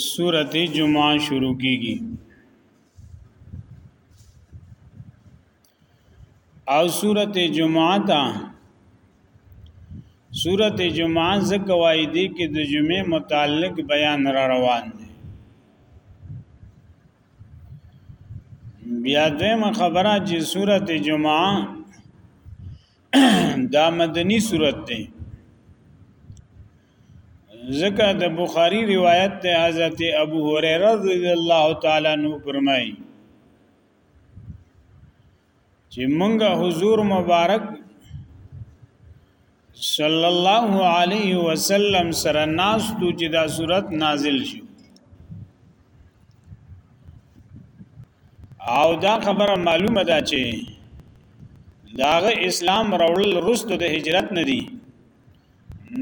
سورت جمعه شروع کیږي او سورت جمعه تا سورت جمعه زکه وای دی کې د جمعې متعلق بیان را روان دی بیا دویمه خبره چې سورت جمعه دا مدنی سورت دی ځکه د بخاری روایت ته حضرت ابو هريره رضی الله تعالی عنہ فرمایي چې مونږه حضور مبارک صلی الله علیه وسلم سره ناس تو چې دا صورت نازل شو او دا خبره معلومه ده چې داغه اسلام راول رست د هجرت نه دی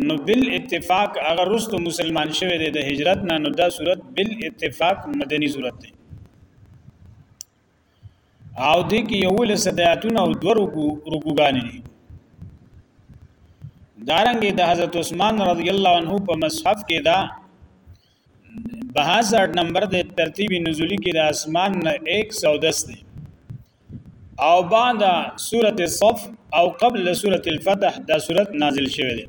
نو بل اتفاق هغه رستو مسلمان شوی دی د هجرت نه نو دا صورت بل اتفاق مدنی صورت دی او د کې یو له صدایتونه او دو رکو رکوګانې دي دارنګ د حضرت عثمان رضی الله عنه په مصحف کې دا 62 نمبر د ترتیب نزولی کې د اسمان نه 110 دی او بعد سوره الصف او قبل سوره الفتح دا سوره نازل شوه دی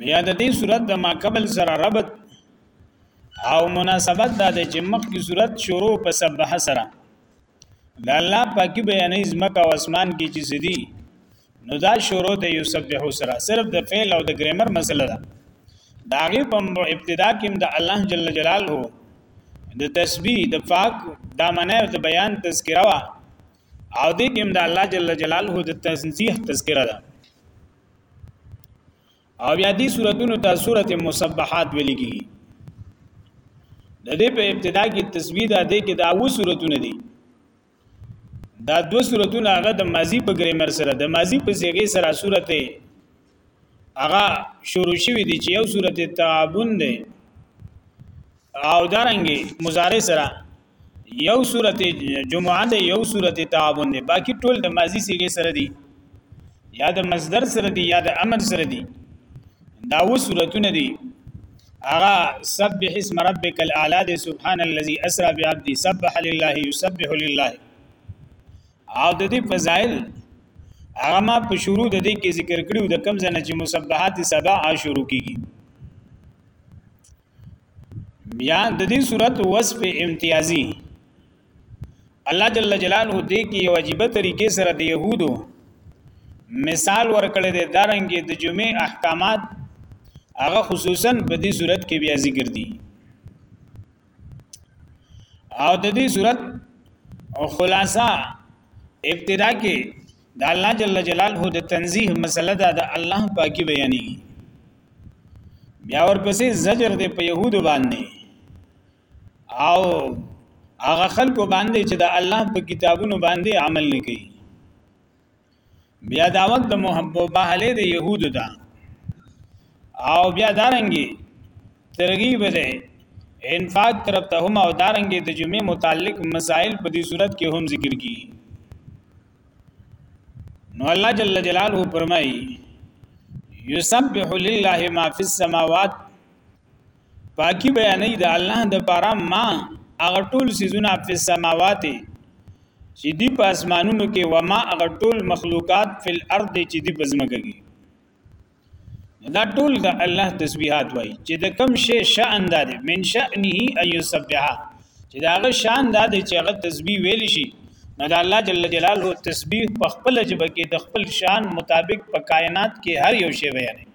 بیا د دې سوره د ما قبل سره ربط او مناسبت دا د چې مخکې سوره شروع په سبح سره د الله پاکي بیانې زمکه او اسمان کې چې سدي نو دا شروع د یسبحو سره صرف د فعل او د ګرامر مسله ده دا غي په ابتدا کې د الله جل جلاله د تسبیح د پاک دا منه او د بیان تذکره وا او د کې د الله جل جلاله د تنزیه تذکره ده او بیا دې سوراتونو ته سورته مسبحات ویل کیږي د دې په ابتدا کې تسبیح ده دې کې دا و سوراتونه دي دا دو سوراتونه هغه د ماضی په ګرامر سره د ماضی په صيغه سره سورته هغه شروع شوی دي چې یو سورته تعاون ده او دارنګي مضارع سره یو صورت جمعه ده یو صورت تعاون ده باقی ټول د ماضی صيغه سره دي یا د مصدر سره دي یا د امر سره دي دا و صورتونه دي اغا سبح اسم ربک الاعلى ده سبحان الذي اسرا بعبده سبح لله يسبح لله او د دې فضائل هغه ما په شروع د دې کې ذکر کړو د کم زنه چې مسبحات سبع شروع کیږي بیا د دې صورت وصف امتیازي الله جل جلاله دې کې یو عجیب طریقې سره د يهودو مثال ورکړی دی دارنګې د جمعې احکامات هغه خصوصا په دې صورت کې بیا ذکر دي او د دې صورت خلاصہ ابتدا کې د الله جل جلاله د تنزیه مسله ده د الله پاکي بیانېږي بیا ورپسې زجر دی په يهودو باندې او هغه خلکو باندې چې د الله په کتابونو باندې عمل نه کوي بیا دعوت د محبت بهله د يهودو ده او بیا دارنګي ترغیب ده انفاق طرف ته هم او دارنګي د جمعې متعلق مسائل په دې صورت کې هم ذکر کیږي نو الله جل جلاله فرمایي یسبح لله ما فی السماوات پاکی بیانې د الله د بارا ما هغه ټول سيزونه په السماوات چې دی په اسمانونو کې و ما هغه ټول مخلوقات فل ارض چې دی په زمګه کې دا ټول د الله تسبیحات وای چې د کم شی شأن ده من شأنه ان یسبح چې دا غ شان ده چې هغه تسبیح ویل شي نو د الله جل جلاله تسبیح په خپل جبه کې د خپل شان مطابق په کائنات کې هر یو شی بیانې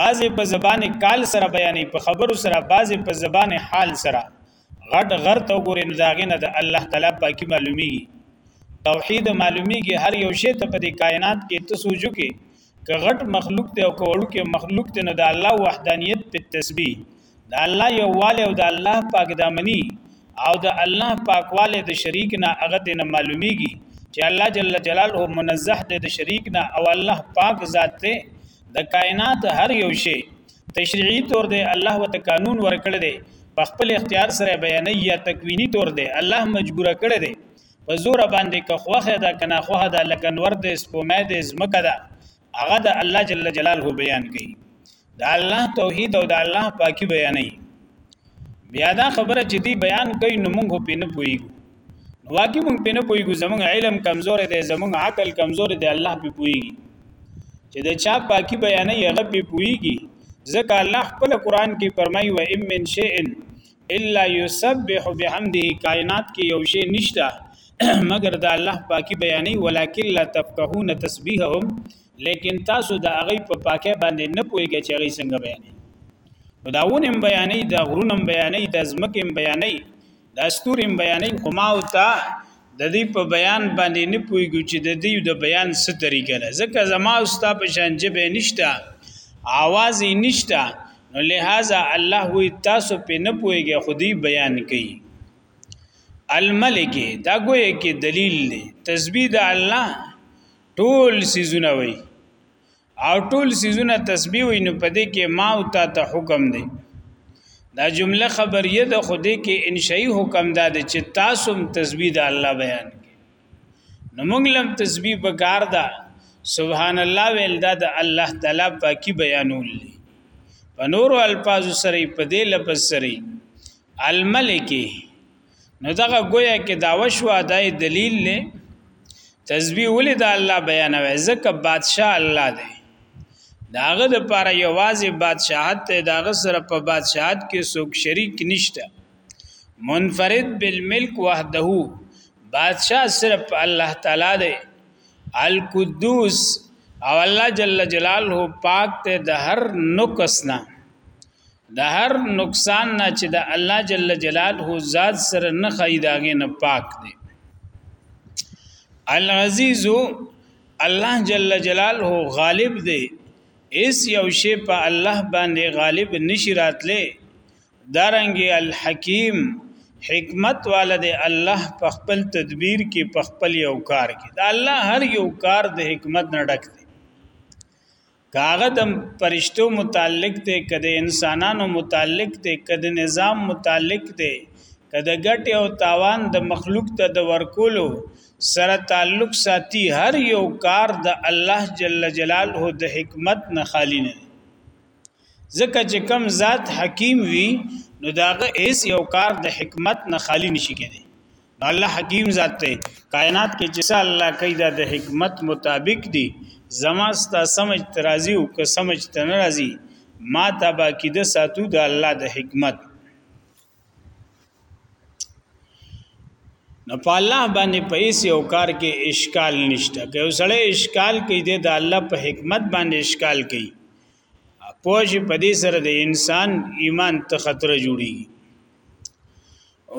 بعضې په زبان کال سره بیانې په خبرو سره بعضې په زبان حال سره غټ غر ته وګورې نو داغې نه د الله تعالی پاکي معلومیږي توحید معلومیږي هر یو شی ته په دې کائنات کې ته سوچو کې که غټ مخلوق ته او کوړو کې مخلوق ته نو د الله وحدانیت په تسبیح د الله یووالی او د الله پاک دامنی او د الله پاکواله د شریک نه هغه ته نه معلومیږي چې الله جل جلاله منزه دی د شریک نه او الله پاک ذات ته د کائنات هر یو شی تشریعي تور دی الله وت قانون ورکړ دی په خپل اختیار سره بیانې یا تکوینی تور دی الله مجبور کړ دی په زور باندې که خوخه ده کنه خوخه ده لکه نور د سپومې د زمکه ده هغه د الله جل جلاله بیان کړي د الله توحید او د الله پاکي بیانې بیا دا خبره چې دی بیان کوي نو موږ په نه پوي نو واقعي مونږ په نه پويګو زمونږ علم کمزور دی زمونږ عقل کمزور دی الله په پويږي چې د چا پاکي بیان یې هغه په پويږي ځکه الله خپل قران کې فرمایي و ام من شئ الا يسبح بحمده کائنات کې یو شی نشته مگر د الله پاکي بیانې ولکن لا تفقهون تسبيحهم لیکن تاسو د هغه په پاکه باندې نه پويږئ چې هغه څنګه بیانې نو داونم بیانې د غرونم بیانې د زمکم بیانې دا ستوري بیانې خو ما او تا د دې په بیان باندې نه پويګو چې د دې د بیان څه طریقه ده ځکه زما او ستا په شان جبه نشته आवाज یې نشته نو لہذا الله وی تاسو په نه پويګه خودي بیان کوي الملک دا ګویا کې دلیل دی تسبیح د الله ټول سيزونه وي او ټول سيزونه تسبیح وي نو پدې کې ما او تا ته حکم دی دا جمله خبریه ده خو دې کې انشئی حکم ده چې تاسو هم تسبیح د الله بیان کې نو موږ لم تسبیح په کار ده سبحان الله ویل دا د الله تعالی پاکي بیانول دي په نورو الفاظو سره په دې لفظ سره الملکی نو دغه گویا کې داوا شو دای دلیل له تسبیح ولې د الله بیانوي ځکه بادشاه الله دی داغه د پاره یوازې بادشاہت ته داغه سره په بادشاہت کې څوک شریک نشته منفرد بالملک وحده بادشاہ صرف الله تعالی دی القدوس او الله جل جلاله پاک ته د هر نقص نه د هر نقصان نه چې د الله جل جلاله ذات سره نه خی داغه نه پاک دی العزیز الله جل جلاله غالب دی اس یو شی په الله باندې غالب نشی راتله دارنګي الحکیم حکمت والد الله په خپل تدبیر کې په خپل یو کار کې دا الله هر یو کار د حکمت نه ډک دی کاغه د پرشتو متعلق دی کده انسانانو متعلق دی کده نظام متعلق دی کده ګټه او تاوان د مخلوق ته د ورکولو سره تعلق ساتي هر یو کار د الله جل جلاله د حکمت نه خالی نه ځکه چې کم ذات حکیم وي نو داغه ایس یو کار د حکمت نه خالی نشي کېدی نو الله حکیم ذات ته کائنات کې چې الله کوي دا د حکمت مطابق دي زما ستا سمج ترازی او که سمج ته ناراضي ما ته باقی د ساتو د الله د حکمت نو په الله باندې پیسې او کار کې اشکال نشته که وسړی اشکال کوي د الله په حکمت باندې اشکال کوي پوج په دې سره د انسان ایمان ته خطر جوړي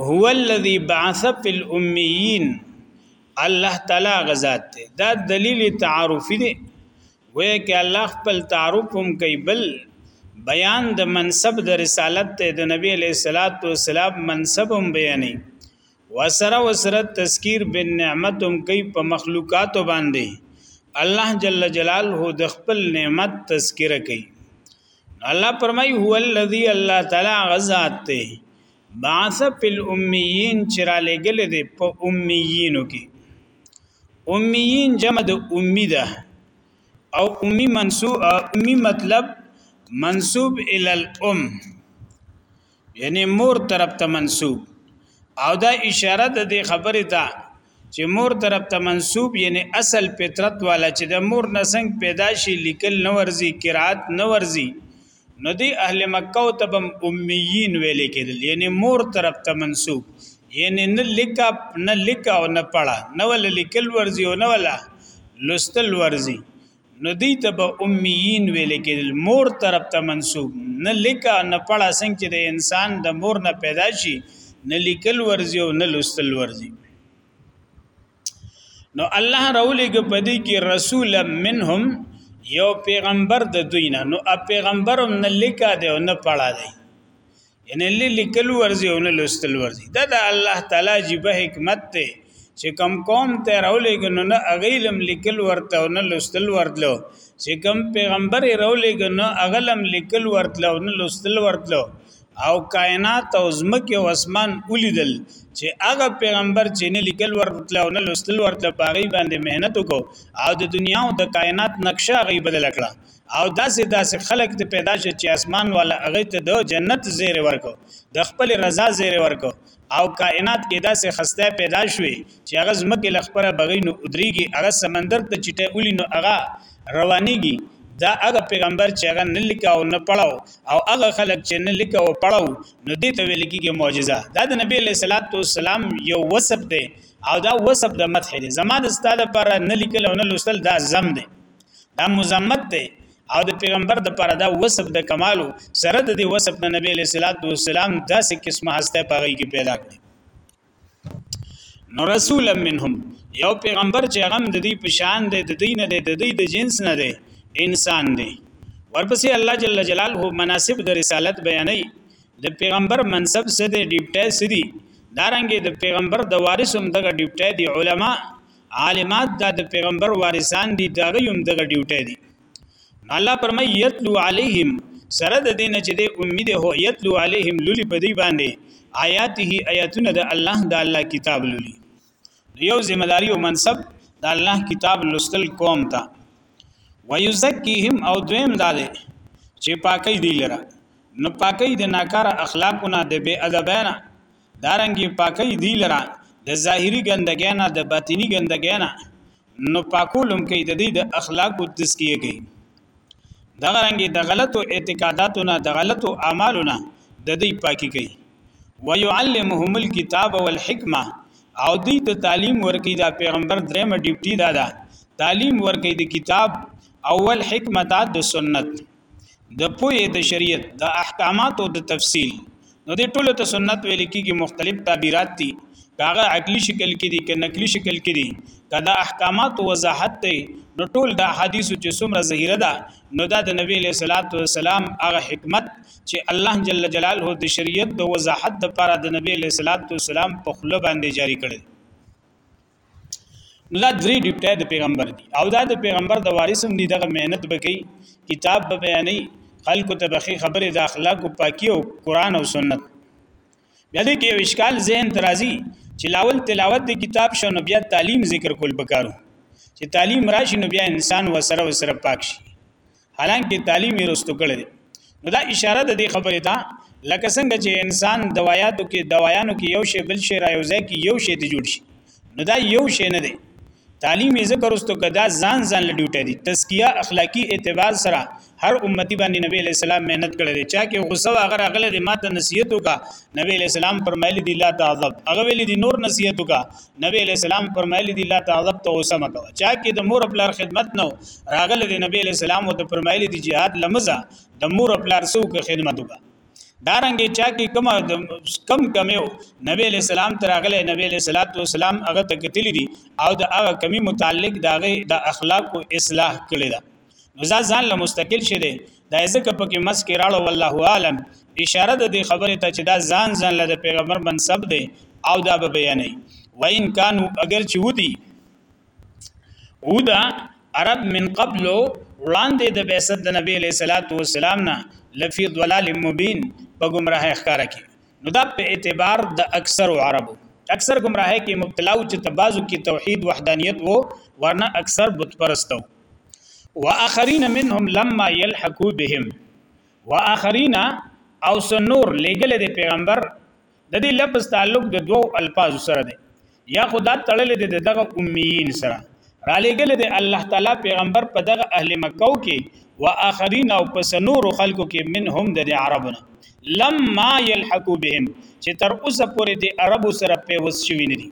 هو الذی بعث فی الامیین الله تعالی غزاد ته دا دلیل تعارفی دی وې کې الله خپل تعارف هم کوي بل بیان د منصب د رسالت ته د نبی علیہ الصلات والسلام منصب هم بیانې وسره وسره تذکیر بن نعمت هم کوي په مخلوقات باندې الله جل جلاله د خپل نعمت تذکره کوي الله پرمای هو الذی الله تعالی غزاد ته بعث فی الامیین چرا لګل دي په امیینو کې امیین جمع د امی ده او امی منصوب امی مطلب منصوب ال الام یعنی مور طرف ته منسوب او دا اشاره د دې خبرې ته چې مور طرف ته منسوب یعنی اصل فطرت والا چې د مور نسنګ پیدا شي لیکل نه ورزي قرات نه ورزي نو دی اهل مکه او تبم امیین ویل کېدل یعنی مور طرف ته منسوب یعنی نه لیکا نه لیکا او نه پړه نه ول لیکل ورزي او نه ولا لستل ورزي نو دی ته به امیین ویل کېدل مور طرف ته منسوب نه لیکا نه پړه څنګه چې د انسان د مور نه پیدا شي نه لیکل ورزي او نه لوستل ورزي نو الله راولېګ پدې کې رسول منهم یو پیغمبر د دوی نه نو ا پیغمبرم نه لیکا دی او نه پړه دی ان اللي لیکل ورزي او نه لوستل ورزي دا د الله تعالی جيبه حکمت ته چې کم قوم ته راولېږي نو نه اغیلم لیکل ورته او نه لوستل ورتلو چې کم پیغمبر راولېږي نو اغلم لیکل ورتلو او نه لوستل ورتلو او کائنات او زمکه او اسمان ولیدل چې هغه پیغمبر چې نه لیکل ورتلو او نه لوستل ورتلو پاغي باندې مهنت وکړو او د دنیا او د کائنات نقشه غي بدل کړه او داسې داسې خلک ته پیدا شي چې اسمان والا هغه ته د جنت زیر ورکو د خپل رضا زیر ورکو او کائنات کې داسې خسته پیدا شوي چې هغه زمکه لخپر بغي نو ادريږي هغه سمندر ته چټه اولي نو هغه روانيږي دا هغه پیغمبر چې هغه نه لیکا او نه پړاو او هغه خلک چې نه لیکا او پړاو نو دې ته ویل کېږي معجزه دا د نبی له صلوات و سلام یو وسب دی او دا وسب د مدح دی زما د استاد پر نه لیکل او نه لوستل دا زم دی دا مزمت دی او د پیغمبر د پر دا وصف د کمالو سره د دې وصف نه نبی علیہ الصلوۃ والسلام داسې قسمه هسته پغی کې پیدا کړي نو رسول منهم یو پیغمبر چې هغه د دې پشان دی د دین دی د دې د جنس نه دی انسان دی ورپسې الله جل جلاله مناسب د رسالت بیانې د پیغمبر منصب څه دی ډیپټه څه دی دارنګه د پیغمبر د وارث هم دغه ډیپټه دی علما عالمات دا د پیغمبر وارثان دي دا غيوم دغه ډیوټي دي الله پرمای یتلو علیهم سره د دین چې د امید هو یتلو علیهم للی په دی باندې آیاته آیاتونه د الله د الله کتاب للی یو ذمہ داری او منصب د الله کتاب لستل قوم ته ويزکیهم او دویم داده چې پاکي دی لره نو پاکي د ناکاره اخلاقونه د بی ادبانه دارنګي پاکي دی لره د ظاهري ګندګۍ نه د باطینی ګندګۍ نه نو پاکولم کوي د دې د اخلاق او تزکیه کوي دغه رنګي د غلطو اعتقاداتو نه د غلطو اعمالو نه د دې پاکي کوي ويعلمهم الكتاب والحکمه او دې ته تعلیم ورکي دا پیغمبر درېمه ډیوټي دا ده تعلیم ورکي د کتاب اول حکمت د سنت د پوهې د شریعت د احکاماتو د تفصیل نو د ټولو ته سنت ویل کېږي مختلف تعبیرات دي کاغه عقلی شکل کې دي که نقلی شکل کې دي که د احکامات وضاحت دی نو ټول د احادیث چې څومره ظاهره ده نو دا د نبی له صلوات و سلام هغه حکمت چې الله جل جلاله د شریعت د وضاحت لپاره د نبی له صلوات و سلام په خله باندې جاری کړي نو دا درې ډیوټه د پیغمبر دی او دا د پیغمبر د وارث هم دی دغه مهنت بکی کتاب به بیانې خلق ته بخي خبره د اخلاق او پاکي او قران او سنت بیا دې کې یو اشکال ذهن ترازی چې لاول تلاوت د کتاب شو نو بیا تعلیم ذکر کول پکارو چې تعلیم راشي نو بیا انسان وسره وسره پاک شي حالانکه تعلیم یې رستو کړی دی نو دا اشاره د دې خبرې ته لکه څنګه چې انسان دوایاتو کې دوایانو کې یو شی بل شی را یو ځای کې یو شی ته جوړ شي نو دا یو شی نه دی تعلیم یې ذکر واستو کدا ځان ځان لډیوټه دي تزکیه اخلاقی اعتبار سره هر امتی باندې نبی علیہ السلام مهنت کړی دی چا کې غوسه واغره اغله دې ماته نصیحت وکا نبی علیہ السلام فرمایلی دی لا تعذب هغه ویل دي نور نصیحت وکا نبی علیہ السلام فرمایلی دی لا تعذب تو غصه مکو چا کې د مور خپل خدمت نو راغله دی نبی علیہ السلام وته فرمایلی دی jihad لمزه د مور خپل سو کې خدمت وکا دارنګ چا کې کم کم کمیو نبی علیہ السلام تر راغله نبی علیہ الصلوۃ والسلام هغه تکتلی دی او د هغه کمی متعلق داغه د اخلاق او اصلاح کړی دا مزاج ځان له مستقل شه دی دا ځکه په کې مس کې راړو والله عالم اشاره د دې خبره ته چې دا ځان ځان له پیغمبر منسب دی او دا به بیانې وان کانو اگر چې ودی ودا عرب من قبل وړاندې د بعثت د نبی له صلوات و سلام نه لفی ضلال مبین په گمراه ښکارا کې نو دا په اعتبار د اکثر عربو اکثر گمراهی کې مبتلا او چې تبازو کې توحید وحدانیت وو ورنه اکثر بت پرستو واخرین منهم لما يلحقوا بهم واخرین او سنور لګل د پیغمبر د دې لفظ تعلق د دوو الفاظ سره دی یا خدا تړل د دغه امیین سره را لګل د الله تعالی پیغمبر په دغه اهل مکه کې واخرین او په سنور خلکو کې منهم د عربونه لما يلحقوا بهم چې تر اوسه پورې د عربو سره پیوس شوی نه دي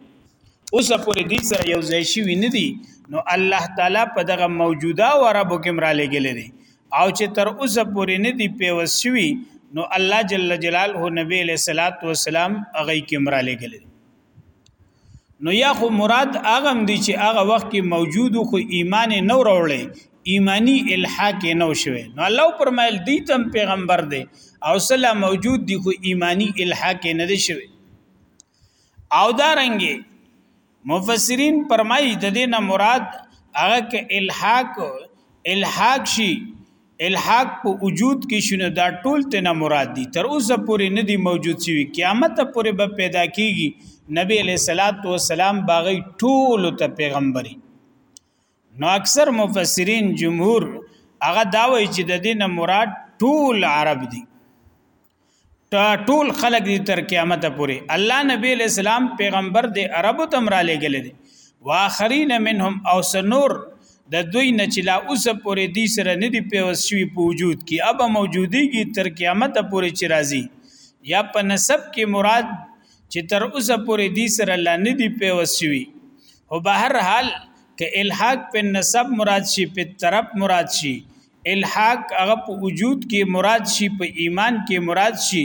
اوس پورې دې سره یو ځای شوی نه دي نو الله تعالی په دغه موجوده او عربو کې مرا لګلې دي او چې تر اوسه پورې نه دي پیوس شوی نو الله جل جلاله نبی له صلوات و سلام هغه کې مرا لګلې نو یا خو مراد هغه دي چې هغه وخت کې موجود خو ایمان نه وروړي ایمانی الحاق نو شوه نو الله پرمایل دی تم پیغمبر دی او صلی موجود دی خو ایمانی الحاق نه دی شوه او دا رنګي مفسرین پرمای د دې نه مراد هغه کې الحاق الحاق شي الحاق په وجود کې شنو دا ټول ته نه مراد دي تر اوسه پورې نه دي موجود شي قیامت پورې به پیدا کیږي نبی علیہ الصلات والسلام باغی ټول ته پیغمبري نو اکثر مفسرین جمهور هغه دا وایي چې د دین مراد ټول عرب دي ټول خلق دي تر قیامت پورې الله نبی اسلام پیغمبر دی عربو تم را لګل دي واخرین منهم او سنور د دوی نه چې لا اوس پورې دي سره نه دي پیوس شوی په وجود کې اب موجودي کې تر قیامت پورې چې راځي یا په نسب کې مراد چې تر اوسه پورې دې سره لا نه دی پیوس شوی او بهر حال که الحاق په نسب مراد شي په طرف مراد شي الحاق هغه په وجود کې مراد شي په ایمان کې مراد شي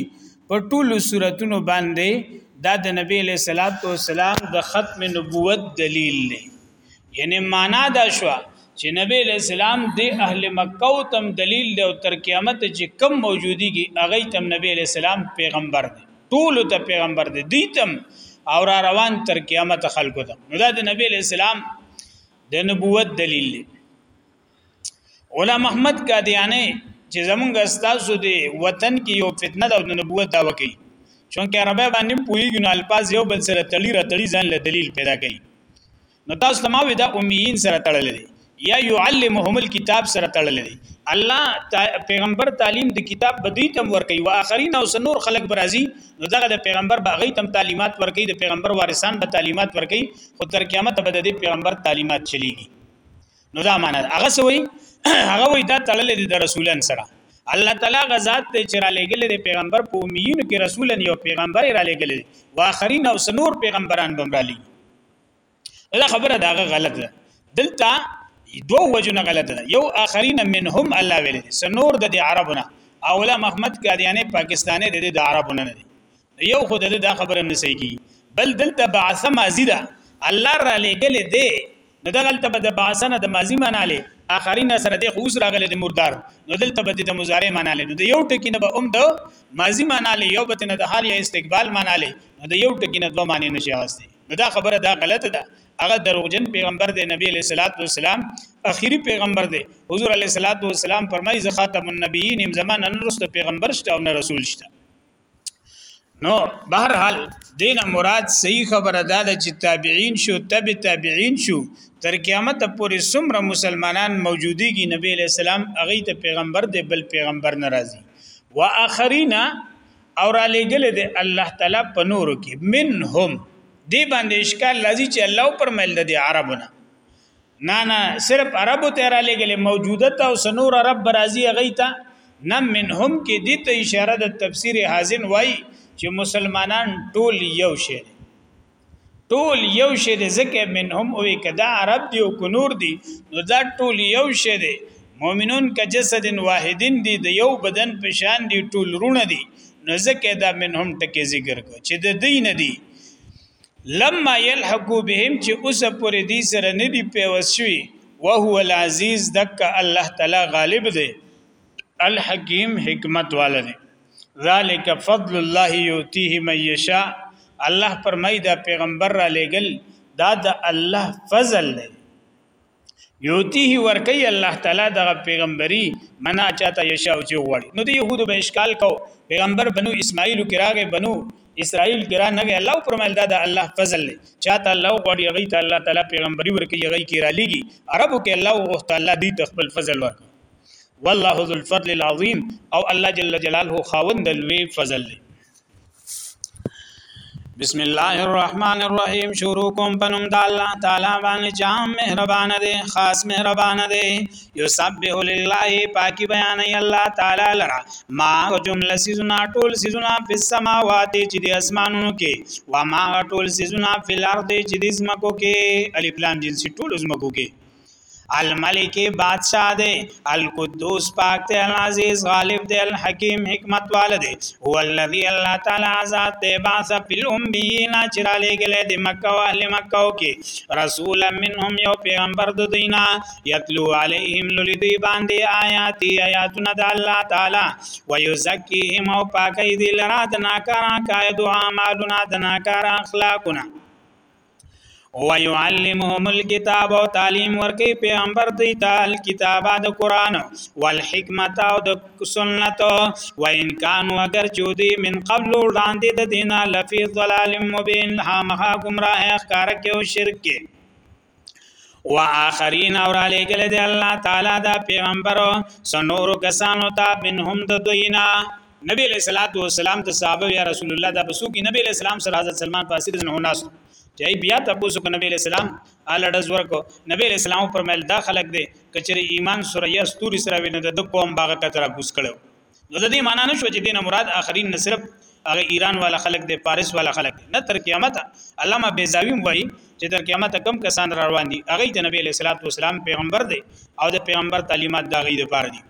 په ټولو صورتونو باندې دا د نبی له صلوات و سلام د ختم نبوت دلیل دی یعنی معنا دا شو چې نبی له سلام د اهل مکه او تم دلیل دی او تر قیامت چې کم موجودیږي هغه تم نبی له سلام پیغمبر دی ټول ته پیغمبر دی دیتم او را روان تر قیامت خلکو ته نو دا د نبی علی السلام د نبوت دلیل دی غلام محمد قادیانی چې زمونږ استادو دی وطن کې یو فتنه د نبوت دا وکی چونکه عربی باندې پویږي نو الفاظ یو بل سره تړي را تړي ځان له دلیل پیدا کوي نو تاسو ته ما وې دا امیین سره تړلې دي یا يعلمهم الكتاب سره تړلې دي الله پیغمبر تعلیم د کتاب بدوی تم ور کوي واخرین او سنور خلق برازي نو دغه د پیغمبر باغی تم تعلیمات ور کوي د پیغمبر وارثان به تعلیمات ور کوي خو تر قیامت به د پیغمبر تعلیمات چلیږي نو دا معنی هغه سوی هغه وې دا تړلې دي د رسولان سره الله تعالی غزاد ته چر لګل د پیغمبر په امیینو کې رسولن یو پیغمبر را لګل واخرین او سنور پیغمبران بمرالي دا خبره دا غلط ده دلته دو وجنه غلط ده یو اخرین منهم الله ویل سنور د عربونه اولا محمد قادیانی پاکستاني د د عربونه نه دي یو خود د دا خبره نه صحیح کی بل دلته بعث ماضی ده الله را لګل دی نو دغلته به د بعثنه د ماضی معنی لې اخرین سره د خوس راغله د مردار نو دلته به د مضارع معنی لې نو د یو ټکی نه به هم د ماضی معنی لې یو به نه د حال یا استقبال معنی لې نو د یو ټکی نه دوه معنی نشي واسطه نو دا خبره دا غلطه ده هغه دروغجن پیغمبر دی نبی علیہ الصلوۃ والسلام اخیری پیغمبر دی حضور علیہ الصلوۃ والسلام فرمایي زه خاتم النبیین ایم زمانه نرسته پیغمبر شته او نه رسول شته نو بهر حال دینه مراد صحیح خبره ده چې تابعین شو تب تابعین شو تر قیامت پورې څومره مسلمانان موجوديږي نبی علیہ السلام هغه ته پیغمبر دی بل پیغمبر ناراضي واخرینا او را لېګل دي الله تعالی په نور کې منهم دی باندې اشکال لازم چې الله پر مل د عربونه نه نه صرف عربو ته را لېګل موجوده او سنور عرب برازي غیتا نه منهم کې دي ته اشاره د تفسیر حازن وای چې مسلمانان ټول یو شي ټول یو شی دی ځکه منهم او کدا عرب دی او کنور دی نو دا ټول یو شی دی مؤمنون ک جسد واحدین دی د یو بدن په شان دی ټول رونه دی نو ځکه دا منهم ټکی ذکر کو چې د دین دی لما یلحقو بهم چې اوس پر دې سره نه دی پیوسوي وهو العزیز دک الله تعالی غالب دی الحکیم حکمت والده ذالک فضل الله یوتیه من یشاء الله فرمای دا پیغمبر را لېګل دا د الله فضل دی یوتیه ورکی الله تعالی دغه پیغمبري منا چاته یشاء او چې غواړي نو د يهودو به اشکال کو پیغمبر بنو اسماعیل کې راغې بنو اسرائیل کې را نغې الله پرمل دا د الله فضل دی چاته الله غواړي غي ته الله تعالی پیغمبري ورکی غي کې را لېږي عربو کې الله او غوښته الله دې تخپل فضل ورکړي والله ذو الفضل العظیم او الله جل جلاله خاوند لوی فضل دی بسم الله الرحمن الرحیم شروع کوم پنوم د الله تعالی باندې چې عام مهربان دی خاص مهربان دی یسبح لله پاکي بیان ای الله تعالی لرا ما جمله سيزونه ټول سيزونه په سماوات چې د اسمانونو کې و ما ټول سيزونه په الارض چې د زمکو کې الف لام جنسي ټول زمکو کې الملک بادشاہ دی القدوس پاک دی العزیز غالب دی الحکیم حکمت وال دی هو الذی الله تعالی ذات دی باث فی الامین چې را لېږلی د مکه او اهل مکه کې رسولا منهم یو پیغمبر د دینا یتلو علیهم للی دوی باندې آیاتی آیاتونه د الله تعالی ویزکیهم او پاکی دی لرا د ناکارا قاعدو اعمالونه د ناکارا اخلاقونه ويعلمهم الكتاب او تعلیم ورکي پیغمبر دی تعال کتابه د قران والحکمت او د سنت و ان کان اگر چودي من قبل وړاندې د دینه لفی ضلال مبین ها مها گمراه اخکار کې او شرک کې و آخرین اور علی گله دی الله تعالی دا پیغمبر سنورو کسانو ته منهم د دوینا نبی علیہ الصلوۃ والسلام ته صحابه یا رسول الله دا بسو کې نبی علیہ السلام سره حضرت سلمان فارسی رضی الله عنه ناس چې بیا تاسو کو نبی علیہ السلام ال دز ورکو نبی علیہ السلام فرمایل دا خلق دی کچری ایمان سره یا ستوري سره وینه د قوم باغ کتره کوس کړو نو د دې معنی نه شو چې دینه مراد اخرین نه صرف هغه ایران والا خلک دی پاریس والا خلک دی نه تر قیامت علامه بیزاوی وایي چې تر قیامت کم کسان را روان دي هغه د نبی له صلوات و سلام پیغمبر دی او د پیغمبر تعلیمات دا غي د پاره دي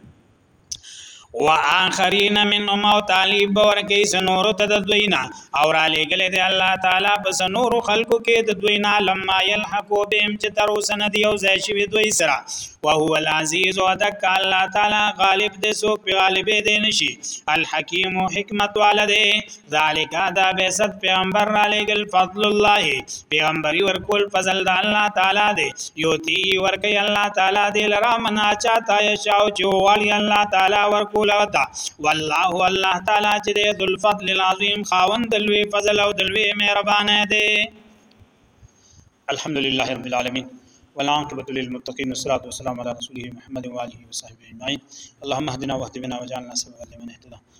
و آخرین من او طالب ورکی سنورو ته د دوینا او را لګل دی الله تعالی په سنورو خلقو کې د دوینا لما یلحقو بهم چې تر اوسه نه دی او ځای شي دوی سره او هو العزیز او دک الله تعالی غالب دې سو په غالب دې نشي الحکیم حکمت والده ذالک دا بیست پیغمبر را لګل فضل الله پیغمبري ورکول فضل د الله تعالی دی یوتی ورکی الله تعالی دی لرا منا چاته یشاو چې والی الله تعالی ورکول وتا والله الله تعالی چې دی ذل فضل العظیم خاوند لوی فضل او دلوی مهربان دی الحمد لله رب العالمين والعاقبة للمتقين والصلاة والسلام على رسوله محمد وآله وصحبه أجمعين اللهم اهدنا واهد بنا واجعلنا سببا لمن اهتدى